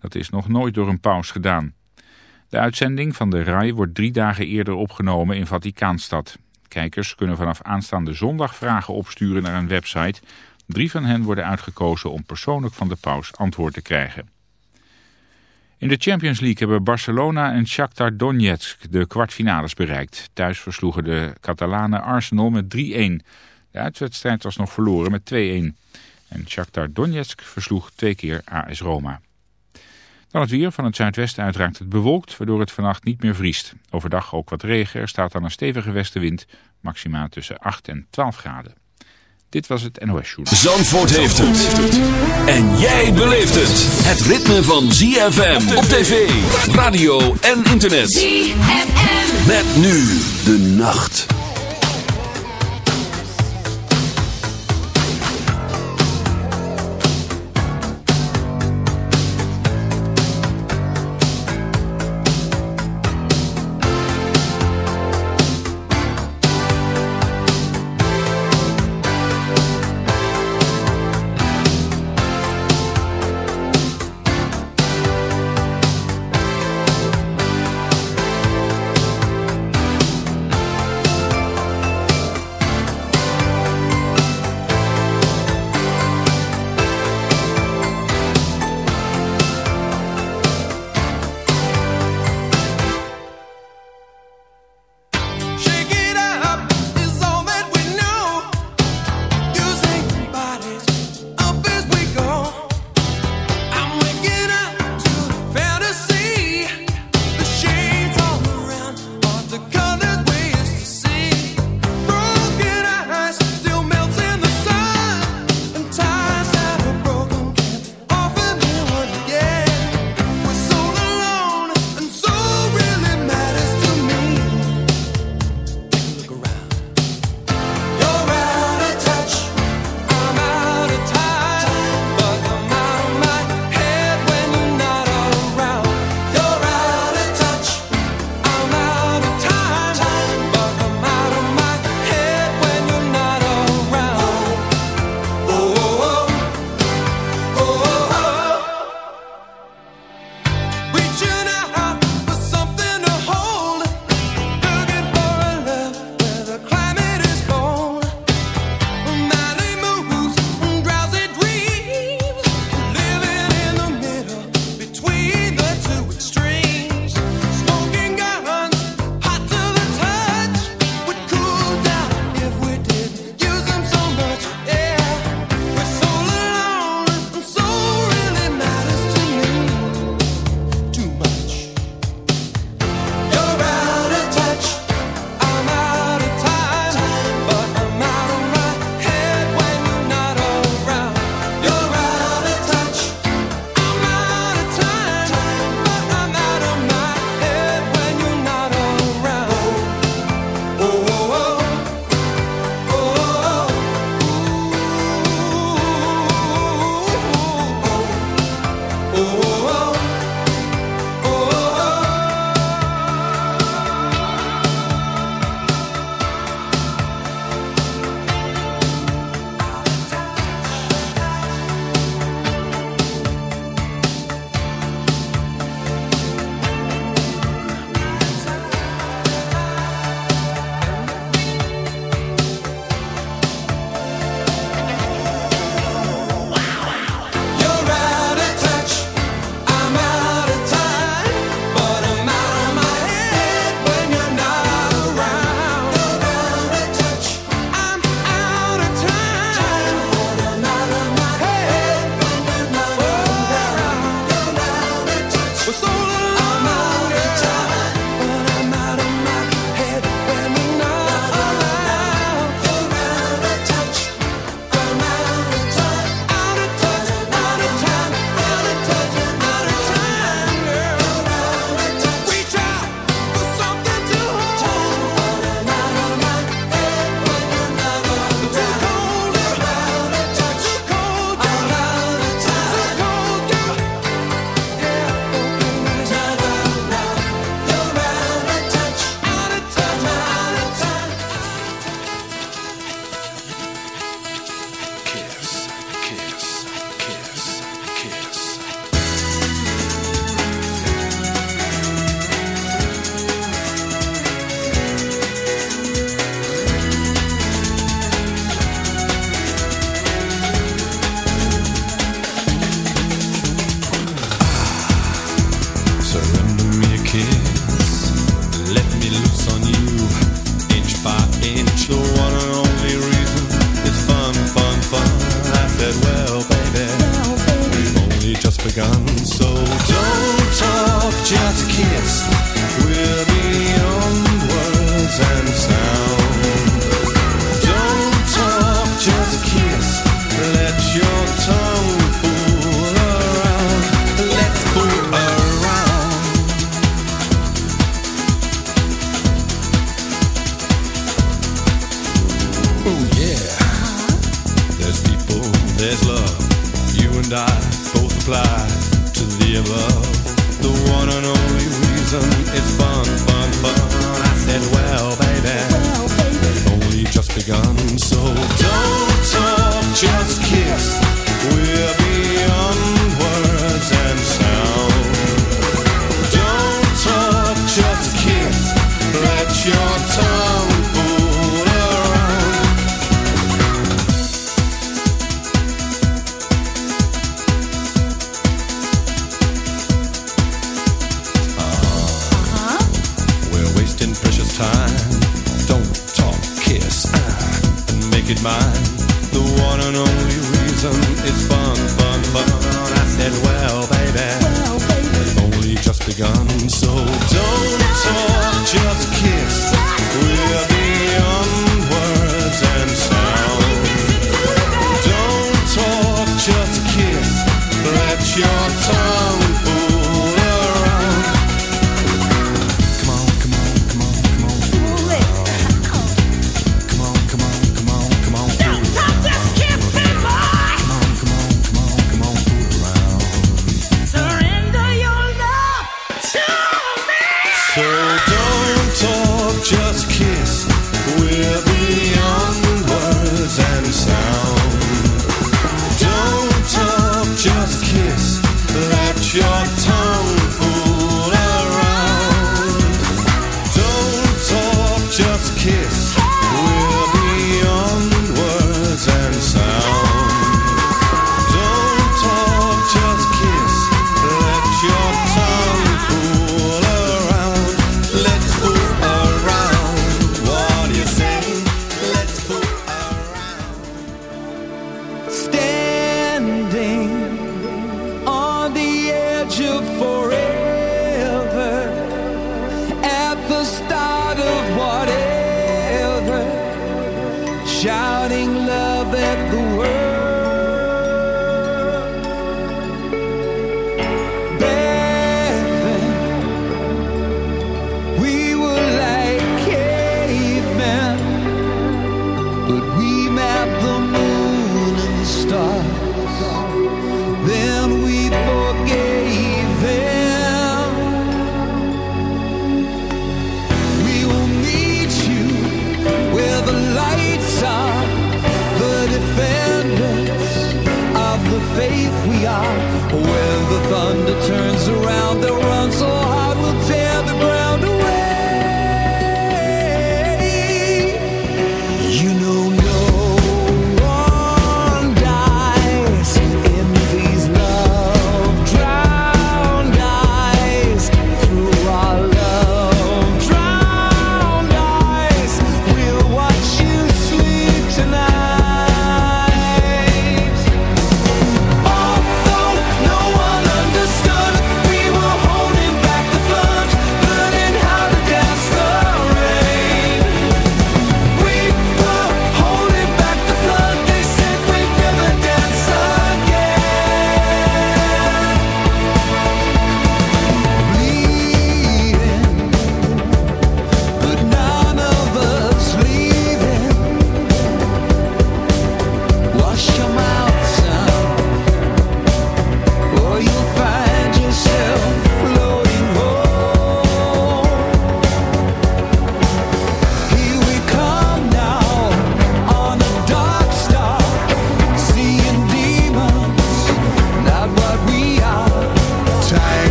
Dat is nog nooit door een paus gedaan. De uitzending van de RAI wordt drie dagen eerder opgenomen in Vaticaanstad. Kijkers kunnen vanaf aanstaande zondag vragen opsturen naar een website. Drie van hen worden uitgekozen om persoonlijk van de paus antwoord te krijgen. In de Champions League hebben Barcelona en Shakhtar Donetsk de kwartfinales bereikt. Thuis versloegen de Catalanen Arsenal met 3-1. De uitwedstrijd was nog verloren met 2-1. En Shakhtar Donetsk versloeg twee keer AS Roma. Dan het weer. Van het zuidwesten uit raakt het bewolkt, waardoor het vannacht niet meer vriest. Overdag ook wat regen. Er staat dan een stevige westenwind, maximaal tussen 8 en 12 graden. Dit was het NOS Journal. Zandvoort heeft het. En jij beleeft het. Het ritme van ZFM op tv, radio en internet. ZFM. Met nu de nacht. my tongue.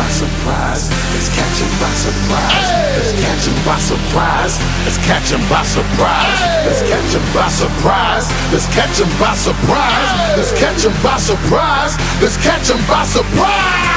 By surprise. Let's by surprise. Let's by surprise. Let's by surprise. Let's by surprise. Let's by surprise. Let's by surprise. Let's by surprise.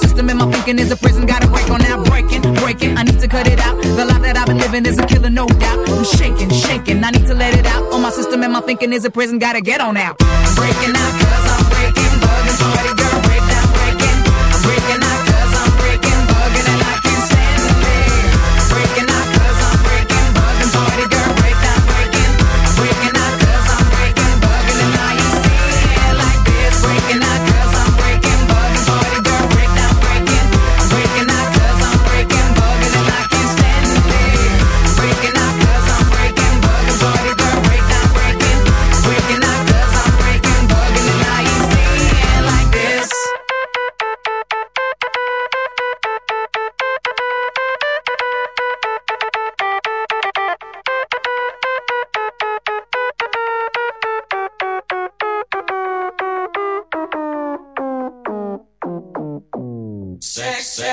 system and my thinking is a prison. Gotta break on that breaking, breaking. I need to cut it out. The life that I've been living is a killer, no doubt. I'm shaking, shaking. I need to let it out. On my system and my thinking is a prison. Gotta get on out. Breaking out, cause I'm breaking. Bugging, somebody gotta break down, breaking. I'm breaking out.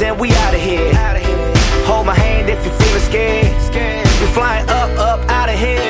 Say the words and we out of here. Hold my hand if you're feeling scared. We're flying up, up, out of. Here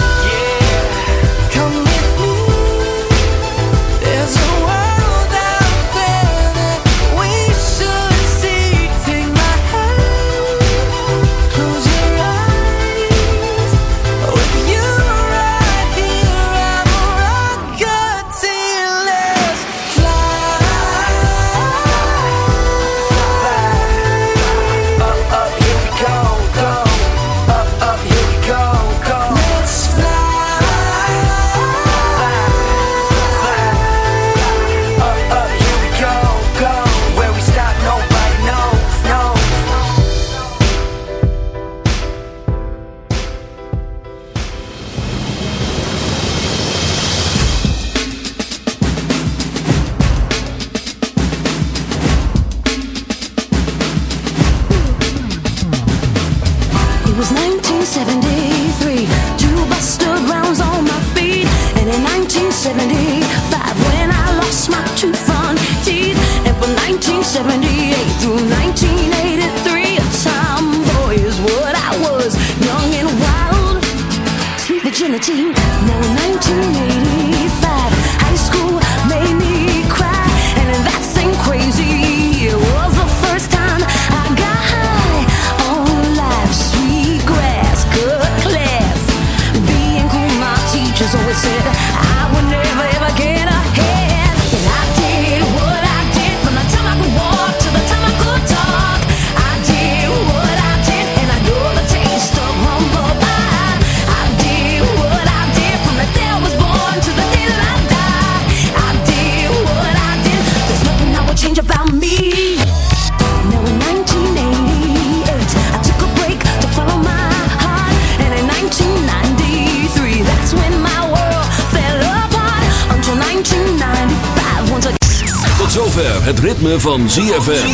Het ritme van ZFM.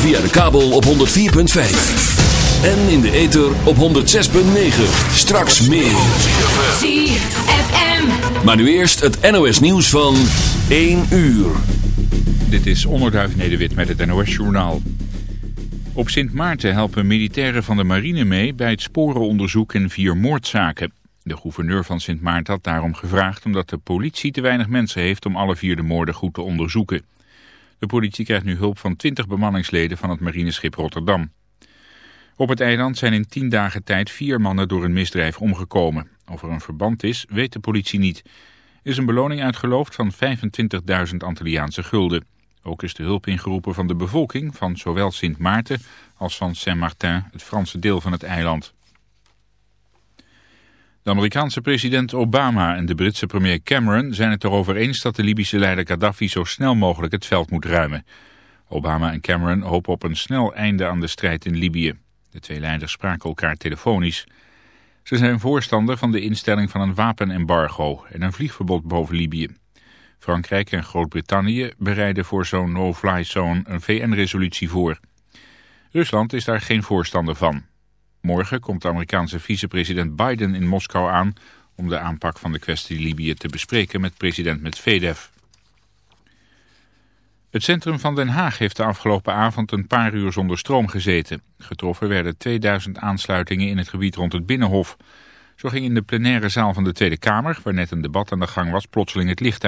Via de kabel op 104.5. En in de ether op 106.9. Straks meer. ZFM. Maar nu eerst het NOS nieuws van 1 uur. Dit is Onderduif Nederwit met het NOS-journaal. Op Sint Maarten helpen militairen van de marine mee bij het sporenonderzoek in vier moordzaken. De gouverneur van Sint Maarten had daarom gevraagd omdat de politie te weinig mensen heeft om alle vier de moorden goed te onderzoeken. De politie krijgt nu hulp van 20 bemanningsleden van het marineschip Rotterdam. Op het eiland zijn in 10 dagen tijd vier mannen door een misdrijf omgekomen. Of er een verband is, weet de politie niet. Er is een beloning uitgeloofd van 25.000 Antilliaanse gulden. Ook is de hulp ingeroepen van de bevolking van zowel Sint Maarten als van Saint-Martin, het Franse deel van het eiland. De Amerikaanse president Obama en de Britse premier Cameron zijn het erover eens dat de Libische leider Gaddafi zo snel mogelijk het veld moet ruimen. Obama en Cameron hopen op een snel einde aan de strijd in Libië. De twee leiders spraken elkaar telefonisch. Ze zijn voorstander van de instelling van een wapenembargo en een vliegverbod boven Libië. Frankrijk en Groot-Brittannië bereiden voor zo'n no-fly zone een VN-resolutie voor. Rusland is daar geen voorstander van. Morgen komt de Amerikaanse vicepresident Biden in Moskou aan om de aanpak van de kwestie Libië te bespreken met president Medvedev. Het centrum van Den Haag heeft de afgelopen avond een paar uur zonder stroom gezeten. Getroffen werden 2000 aansluitingen in het gebied rond het Binnenhof. Zo ging in de plenaire zaal van de Tweede Kamer, waar net een debat aan de gang was, plotseling het licht uit.